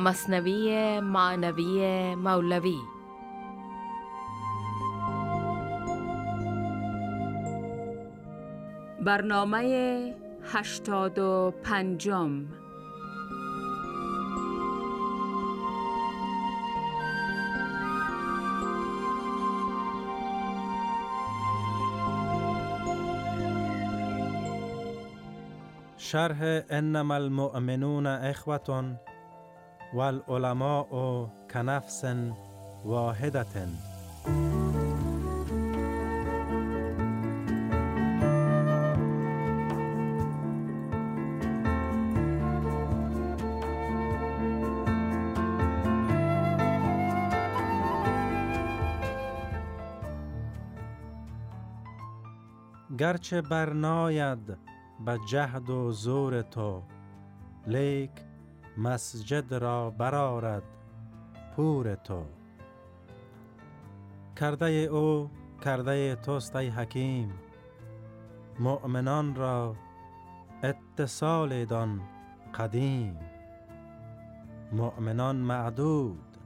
مصنوی معنوی مولوی. برنامه هشتاد و پنجم. شرح انما المؤمنون اخوة والعلماء كنفس واحدة. گرچه برناید به جهد و زور تو لیک مسجد را برارد پور تو. کرده او کرده توست ای حکیم مؤمنان را اتصال دان قدیم. مؤمنان معدود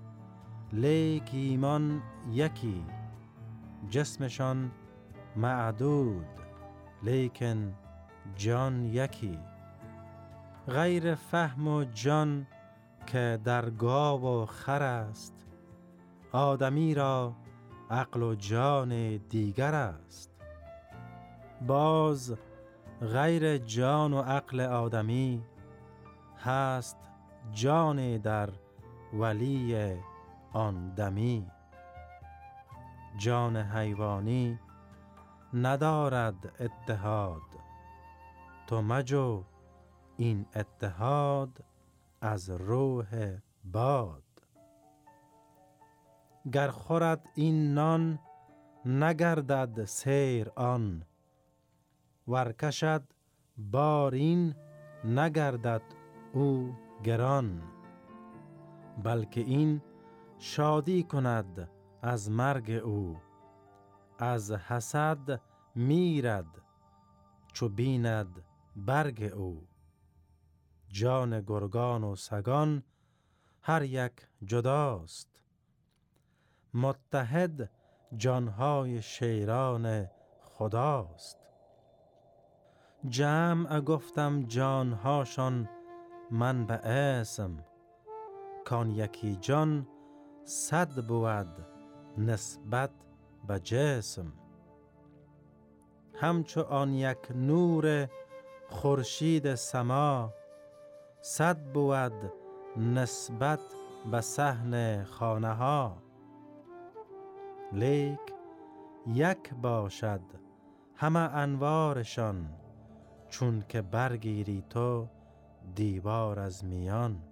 لیک ایمان یکی جسمشان معدود لیکن جان یکی. غیر فهم و جان که در گاو و خر است. آدمی را عقل و جان دیگر است. باز غیر جان و عقل آدمی هست جان در ولی آن دمی. جان حیوانی ندارد اتحاد. تو مجو این اتحاد از روح باد. گر خورد این نان نگردد سیر آن. ورکشد بارین نگردد او گران. بلکه این شادی کند از مرگ او. از حسد میرد چو بیند برگ او. جان گرگان و سگان هر یک جداست. متحد جانهای شیران خداست. جمع گفتم جانهاشان من به اسم کان یکی جان صد بود نسبت به جسم. همچو آن یک نور خورشید سما صد بود نسبت به صحن خانه ها لیک یک باشد همه انوارشان چون که برگیری تو دیوار از میان.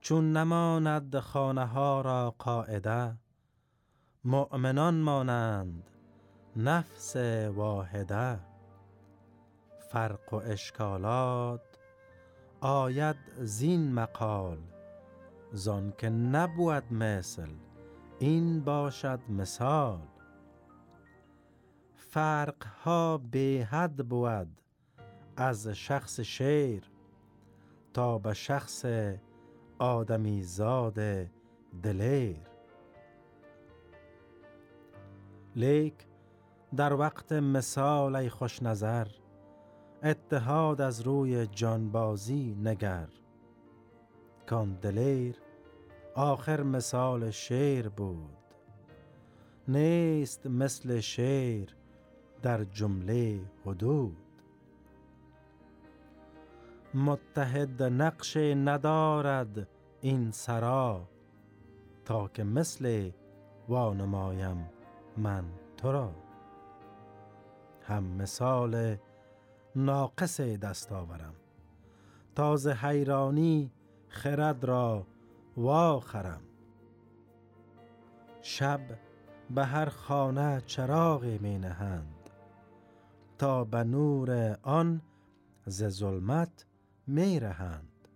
چون نماند خانه ها را قاعده مؤمنان مانند نفس واحده. فرق و اشکالات آید زین مقال زان که نبود مثل این باشد مثال. فرق ها به حد بود از شخص شیر تا به شخص آدمی زاد دلیر. لیک در وقت مثال ای خوش نظر اتحاد از روی جانبازی نگر. کان دلیر آخر مثال شیر بود. نیست مثل شیر در جمله حدود. متحد نقش ندارد این سرا تا که مثل وانمایم من تو را. هم مثال ناقص دست آورم تازه حیرانی خرد را واخرم شب به هر خانه چراغ می نهند. تا به نور آن ز ظلمت می رهند.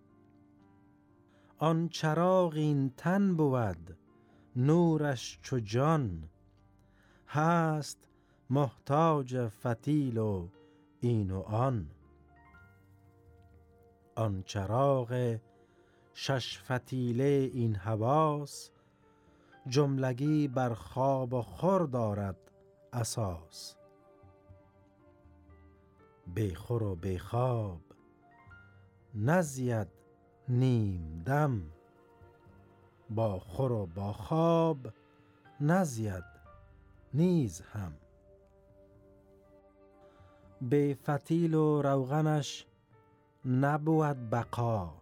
آن چراغ این تن بود نورش چو جان. هست محتاج فتیل و این و آن. آن چراغ شش فتیله این حواس جملگی بر خواب و خور دارد اساس. بیخور و بیخواب نزید نیم دم. با خور و با خواب نزید نیز هم. به فتیل و روغنش نبود بقا.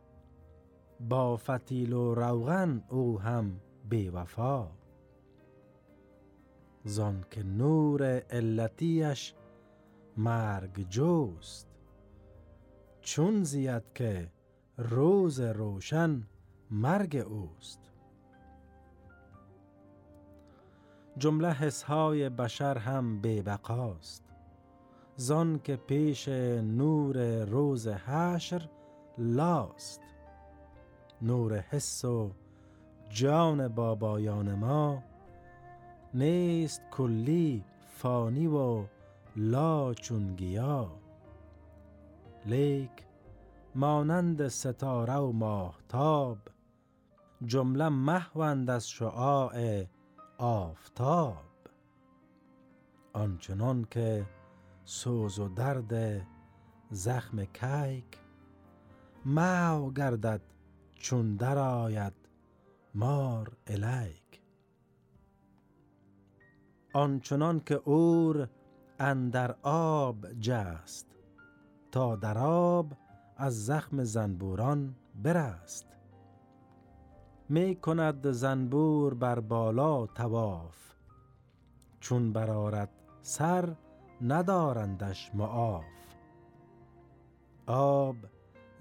با فتیل و روغن او هم بی وفا. زان که نور علتیش مرگ جوست چون زید که روز روشن مرگ اوست. جمله حسهای بشر هم بی بقاست. زان که پیش نور روز حشر لاست. نور حس و جان بابایان ما نیست کلی فانی و لا چون گیا. لیک مانند ستاره و ماهتاب جمله محوند از شعاع آفتاب. آنچنان که سوز و درد زخم کیک مو گردد چون درآید مار الیک. آنچنان که اور اندر آب جست تا در آب از زخم زنبوران برست. می کند زنبور بر بالا تواف چون برارد سر ندارندش معاف. آب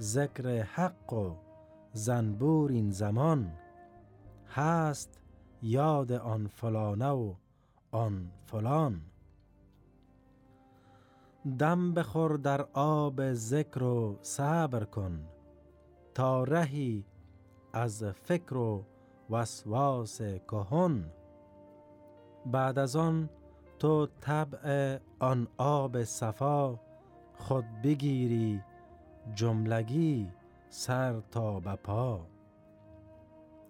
ذکر حق و زنبور این زمان هست یاد آن فلانه و آن فلان. دم بخور در آب ذکر و صبر کن تا رهی از فکر و وسواس کهن. بعد از آن تو طبع آن آب صفا خود بگیری جملگی سر تا به پا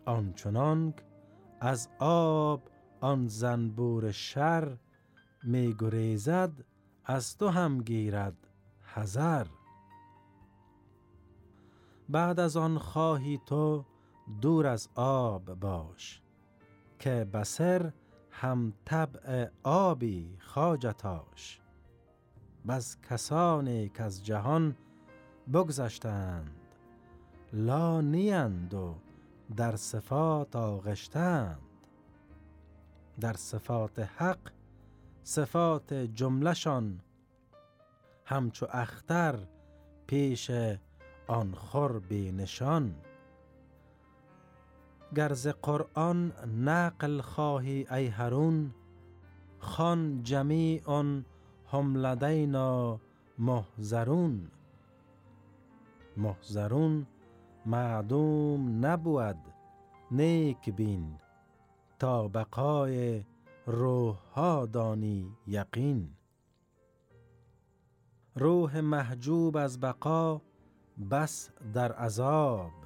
آنچنانک از آب آن زنبور شر می گریزد از تو هم گیرد حذر. بعد از آن خواهی تو دور از آب باش که بسر هم طبع آبی خاجتاش بس کسانی که از جهان بگذشتند لا نیند و در صفات آغشتند. در صفات حق صفات جملشان همچو اختر پیش آن خور بی نشان. گرز قرآن نقل خواهی ای هرون خان جمیع هم لدینا محذرون محذرون معدوم نبود نیک بین تا بقای روح ها دانی یقین. روح محجوب از بقا بس در عذاب.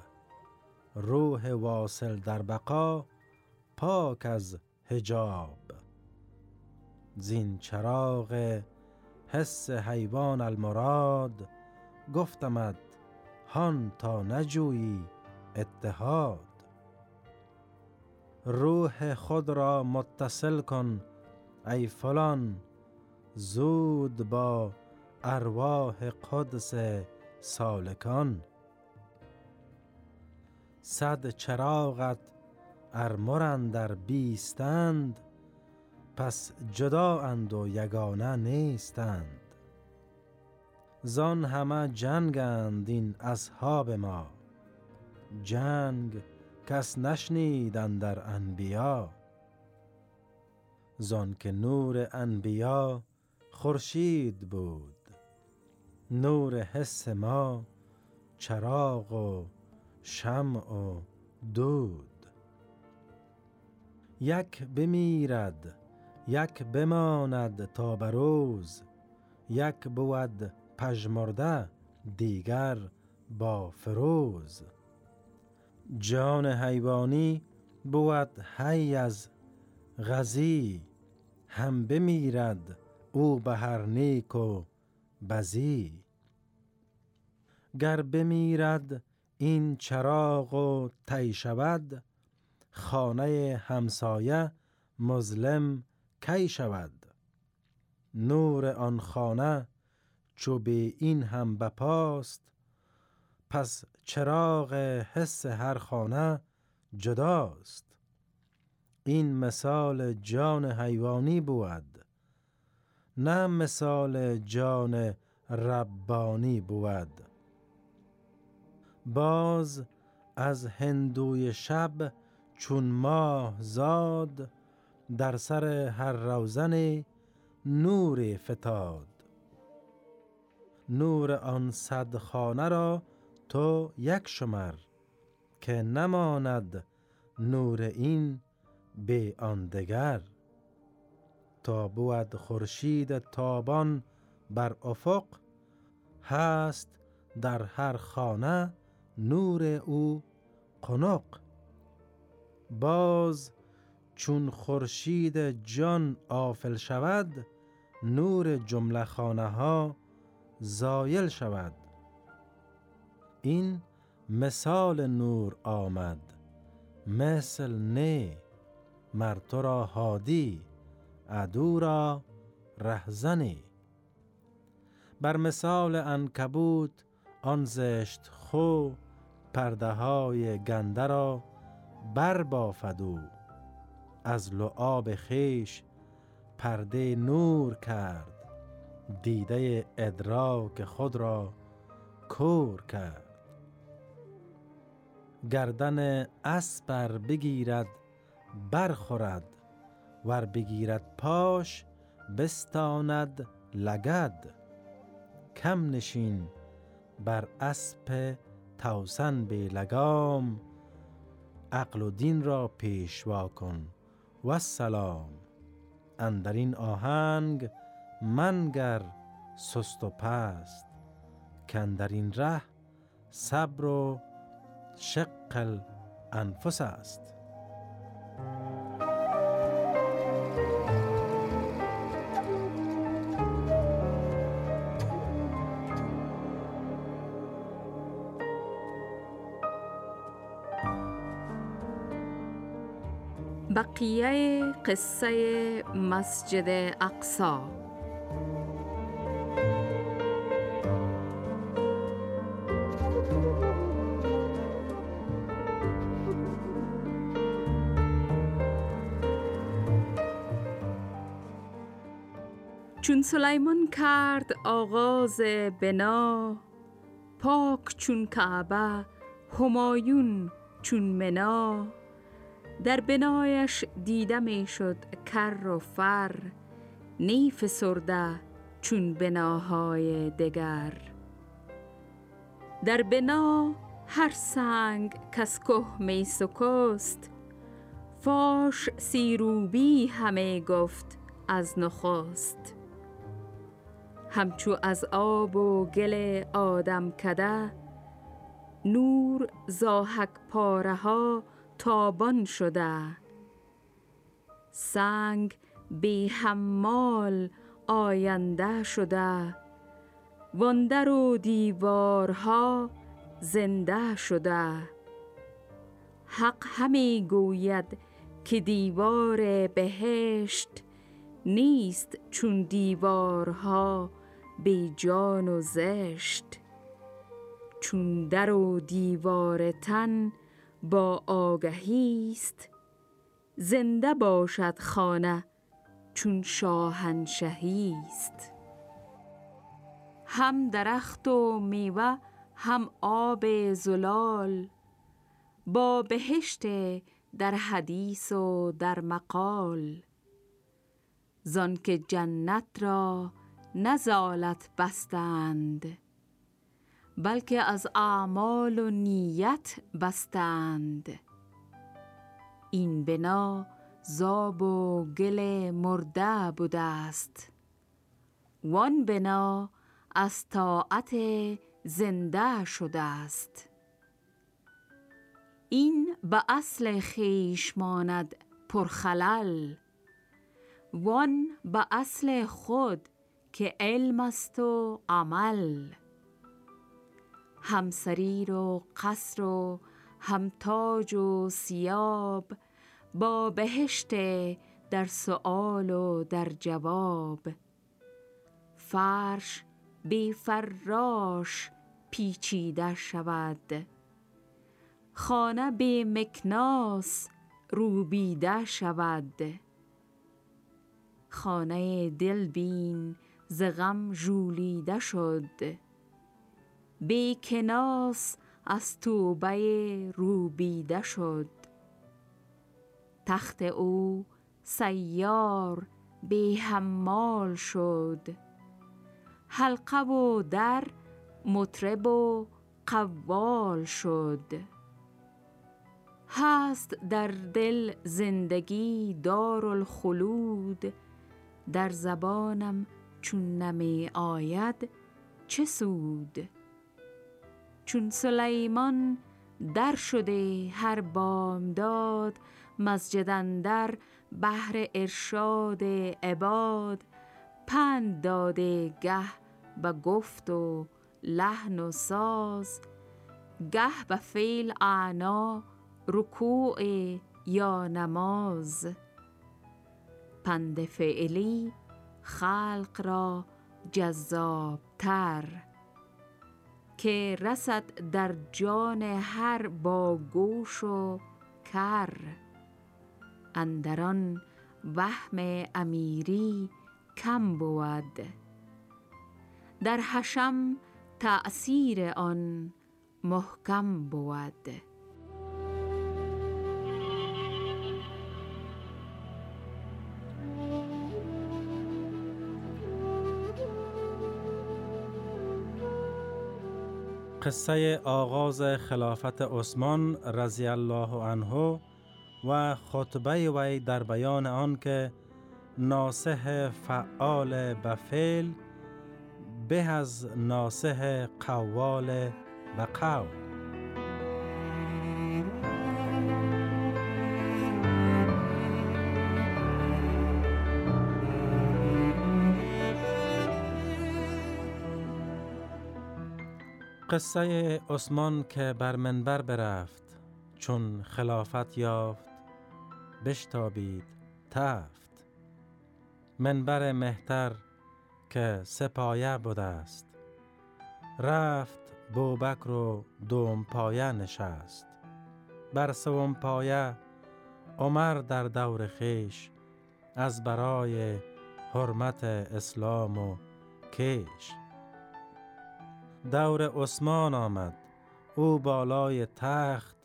روح واصل در بقا پاک از حجاب. زین چراغ حس حیوان المراد گفتمد هان تا نجویی اتحاد. روح خود را متصل کن ای فلان زود با ارواح قدس سالکان. صد چراغت ارمرن در بیستند پس جدا اند و یگانه نیستند. زان همه جنگند این اصحاب ما جنگ کس نشنیدن در انبیا. زان که نور انبیا خورشید بود نور حس ما چراغ و شمع و دود. یک بمیرد یک بماند تا بروز یک بود پژمرده دیگر با فروز. جان حیوانی بود هی از غزی هم بمیرد او به هر نیک و بزی. گر بمیرد این چراغ و تی شود خانه همسایه مظلم کی شود؟ نور آن خانه چو به این هم بپاست پس چراغ حس هر خانه جداست. این مثال جان حیوانی بود نه مثال جان ربانی بود. باز از هندوی شب چون ماه زاد در سر هر روزن نور فتاد. نور آن صد خانه را تو یک شمر که نماند نور این به آن دگر. تا بود خورشید تابان بر افق هست در هر خانه نور او قنق. باز چون خورشید جان آفل شود نور جمله خانه ها زایل شود. این مثال نور آمد مثل نه مر تو را هادی عدو را رهزنی. بر مثال انکبوت آن زشت خو پرده های گنده را بر بافد از لعاب خیش پرده نور کرد. دیده ادراک خود را کور کرد. گردن اسبر بگیرد برخورد. ور بگیرد پاش بستاند لگد. کم نشین بر اسب توسن به لگام عقل و دین را پیشوا کن. و سلام اندر این آهنگ منگر سست و پست. در این ره صبر و شق الانفس است. بقیه قصه مسجد اقصا چون سلیمان کرد آغاز بنا پاک چون کعبه همایون چون منا. در بنایش دیده می شد کر و فر نیف سرده چون بناهای دگر. در بنا هر سنگ کس که می سکست فاش سیروبی همه گفت از نخست. همچو از آب و گل آدم کده نور زاهک پاره ها تابان شده. سنگ بی حمال آینده شده. واندر و دیوارها زنده شده. حق همی گوید که دیوار بهشت نیست چون دیوارها بی جان و زشت. چون در و دیوار تن با آگهی است. زنده باشد خانه چون شاهنشهی است. هم درخت و میوه هم آب زلال. با بهشت در حدیث و در مقال. زان که جنت را نزالت بستند. بلکه از اعمال و نیت بستند. این بنا زاب و گل مرده بوده است. وان بنا از طاعت زنده شده است. این به اصل خیش ماند پرخلل. وان به اصل خود که علم است و عمل. هم سریر و قصر و هم تاج و سیاب با بهشت در سؤال و در جواب. فرش بی فراش پیچیده شود. خانه به مکناس روبیده شود. خانه دل بین ز غم ژولیده شد. بی کناس از توبه روبیده شد. تخت او سیار به حمال شد. حلقه و در مطرب و قوال شد. هست در دل زندگی دار الخلود در زبانم چون نمی آید چه سود؟ چون سلیمان در شده هر بامداد مسجد در بهر ارشاد عباد. پند داده گه به گفت و لحن و ساز. گه به فعل اعنا رکوع یا نماز. پند فعلی خلق را جذابتر. که رسد در جان هر با گوش و کر. اندران وهم امیری کم بود. در حشم تأثیر آن محکم بود. قصه آغاز خلافت عثمان رضی الله عنه و خطبه وی در بیان آن که ناسه فعال به فعل به از ناسه قوال به قول قصه عثمان که بر منبر برفت چون خلافت یافت بشتابید تفت. منبر مهتر که سپایه بوده است. رفت بوبکر و دوم پایه نشست. بر سوم پایه عمر در دور خیش از برای حرمت اسلام و کیش دور عثمان آمد. او بالای تخت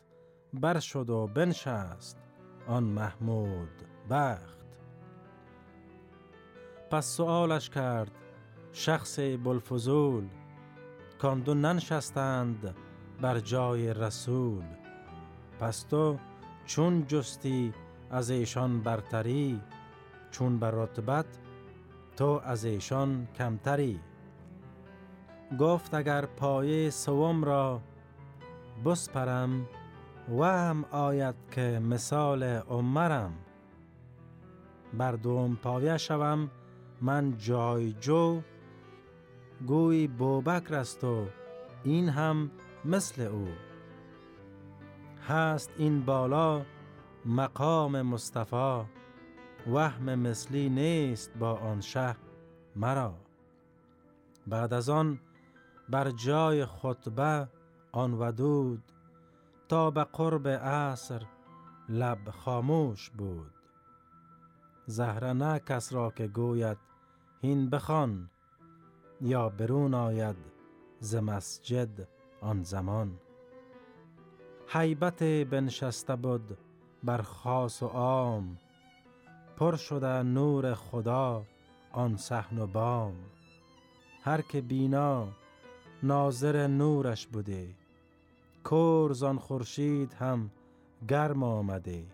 بر شد و بنشست. آن محمود بخت. پس سوالش کرد شخص بلفزول کاندو ننشستند بر جای رسول. پس تو چون جستی از ایشان برتری چون بر رتبت تو از ایشان کمتری. گفت اگر پایه سوم را بسپرم و هم آید که مثال عمرم. بر دوم پایه شوم من جای جو گوی بوبکر است و این هم مثل او. هست این بالا مقام مصطفی وهم مثلی نیست با آن شه مرا. بعد از آن بر جای خطبه آن ودود تا به قرب عصر لب خاموش بود. زهره نه کس را که گوید هین بخوان یا برون آید ز مسجد آن زمان. حیبت بنشسته بود بر خاص و عام پر شده نور خدا آن صحن و بام. هر که بینا ناظر نورش بوده. کور زان خورشید هم گرم آمده.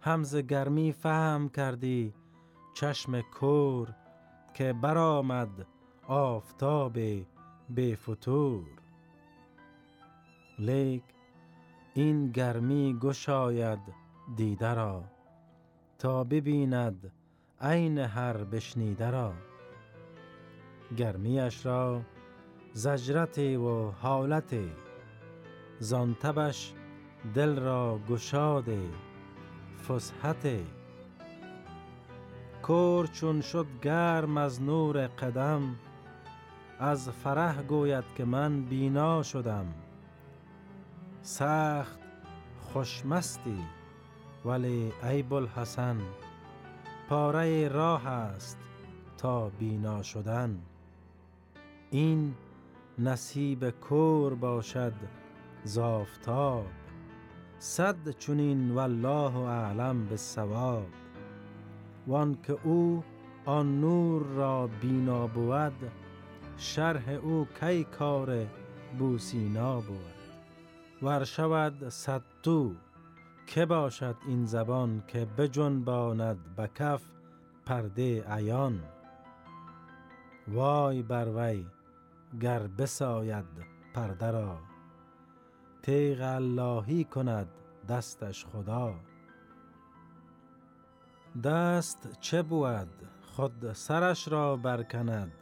همز گرمی فهم کردی چشم کور که برآمد آفتاب به فتور. لیک این گرمی گشاید دیده را تا ببیند عین هر بشنیده را. گرمیش را زجرت و حالت. زانتبش دل را گشاد فسحت. کور چون شد گرم از نور قدم از فرح گوید که من بینا شدم. سخت خوشمستی ولی ای بلحسن پاره راه است تا بینا شدن. این نصیب کور باشد زافتاب صد چونین والله اعلم بالصواب. وان که او آن نور را بینا بود شرح او کی کار بوسینا بود. ور شود صد تو که باشد این زبان که بجنباند به کف پرده عیان؟ وای بر وی گر بساید پرده را. تیغ اللهی کند دستش خدا. دست چه بود خود سرش را برکند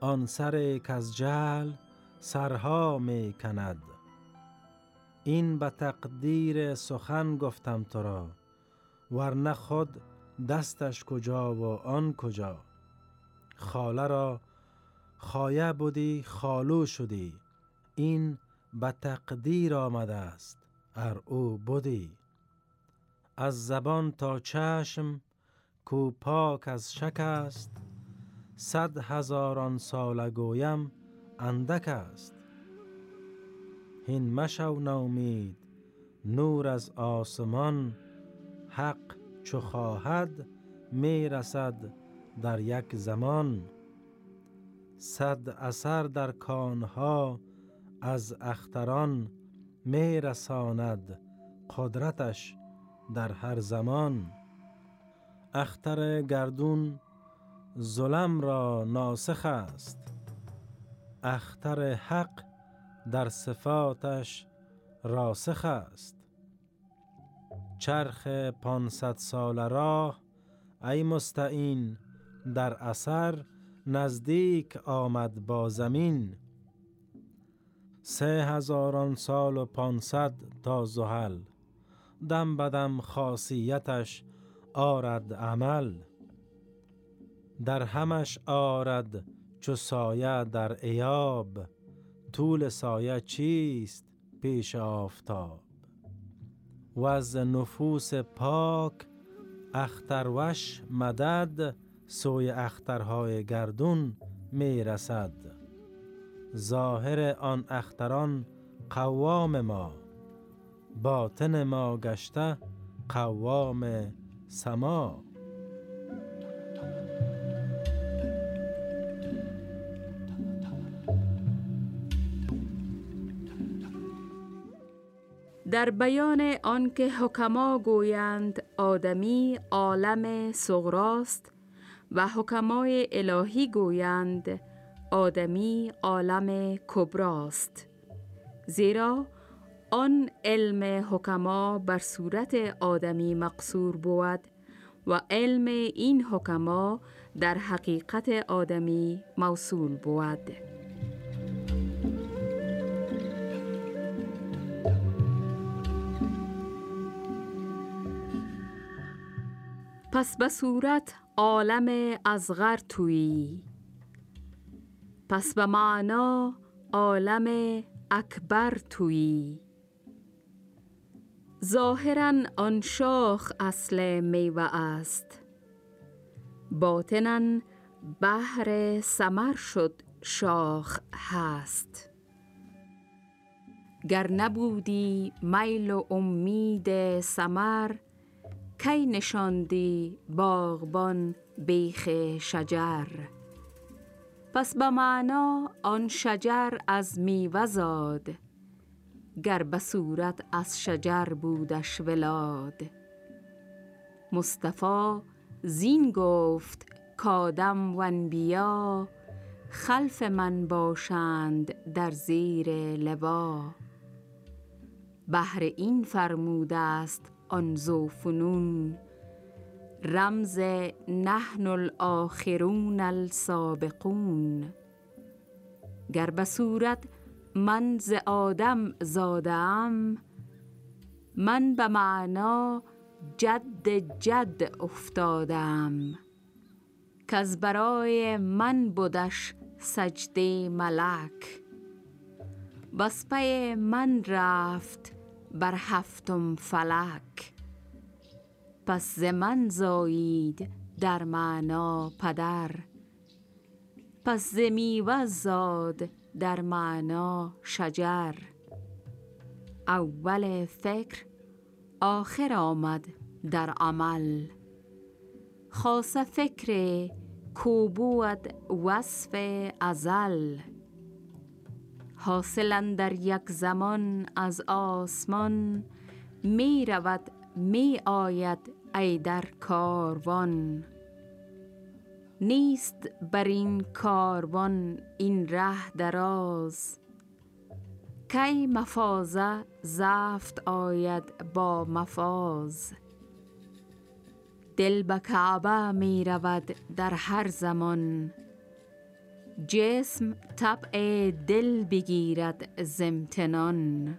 آن سر کز جهل سرها می کند این به تقدیر سخن گفتم تو را ورنه خود دستش کجا و آن کجا. خاله را خایه بودی خالو شدی. این به تقدیر آمده است ار او بودی. از زبان تا چشم کو پاک از شک است. صد هزاران سال گویم اندک است. هین مشو نومید نور از آسمان. حق چو خواهد می رسد در یک زمان. صد اثر در کانها از اختران می رساند قدرتش در هر زمان. اختر گردون ظلم را ناسخ است. اختر حق در صفاتش راسخ است. چرخ پانصد سال راه ای مستعین در اثر نزدیک آمد با زمین. سه هزاران سال و پانصد تا زحل. دم بدم خاصیتش آرد عمل. در همش آرد چو سایه در ایاب طول سایه چیست پیش آفتاب؟ و از نفوس پاک اختروش مدد سوی اخترهای گردون می رسد. ظاهر آن اختران قوام ما باطن ما گشته قوام سما. در بیان آنکه حکما گویند آدمی عالم صغراست و حکمای الهی گویند آدمی عالم کبراست. زیرا آن علم حکما بر صورت آدمی مقصور بود و علم این حکما در حقیقت آدمی موصول بود. پس به صورت عالم ازغر تویی. پس به معنا عالم اکبر تویی. ظاهرا آن شاخ اصل میوه است. باطنا بهر سمر شد شاخ هست. گر نبودی میل و امید سمر کی نشاندی باغبان بیخ شجر؟ پس به معنا آن شجر از میوه زاد گر به صورت از شجر بودش ولاد. مصطفی زین گفت کادم و انبیا خلف من باشند در زیر لوا. بهر این فرموده است آن زوفنون رمز نحن الاخرون السابقون. گر به صورت من ز آدم زادم من به معنا جد جد افتادم از برای من بودش سجده ملک. بس پی من رفت بر هفتم فلک. پس ز من زایید در معنا پدر. پس ز میوه زاد در معنا شجر. اول فکر آخر آمد در عمل. خاص فکر کو بود وصف ازل. حاصلا در یک زمان از آسمان می رود می آید ای در کاروان. نیست بر این کاروان این ره دراز. کی مفازه زفت آید با مفاز دل به کعبه می رود در هر زمان. جسم طبع دل بگیرد زمتنان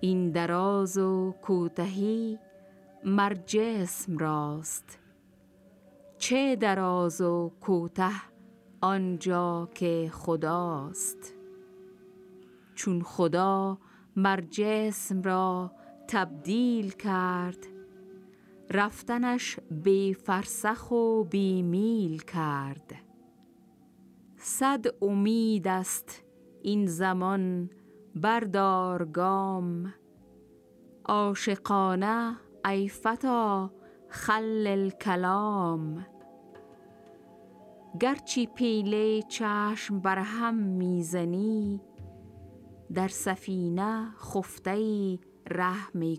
این دراز و کوتهی مر جسم راست. چه دراز و کوته آنجا که خداست. چون خدا مر جسم را تبدیل کرد رفتنش بی فرسخ و بی میل کرد. صد امید است این زمان بردار گام. عاشقانه ای فتا خل الکلام. گرچی پیله چشم بر هم می‌زنی در سفینه خفته ره می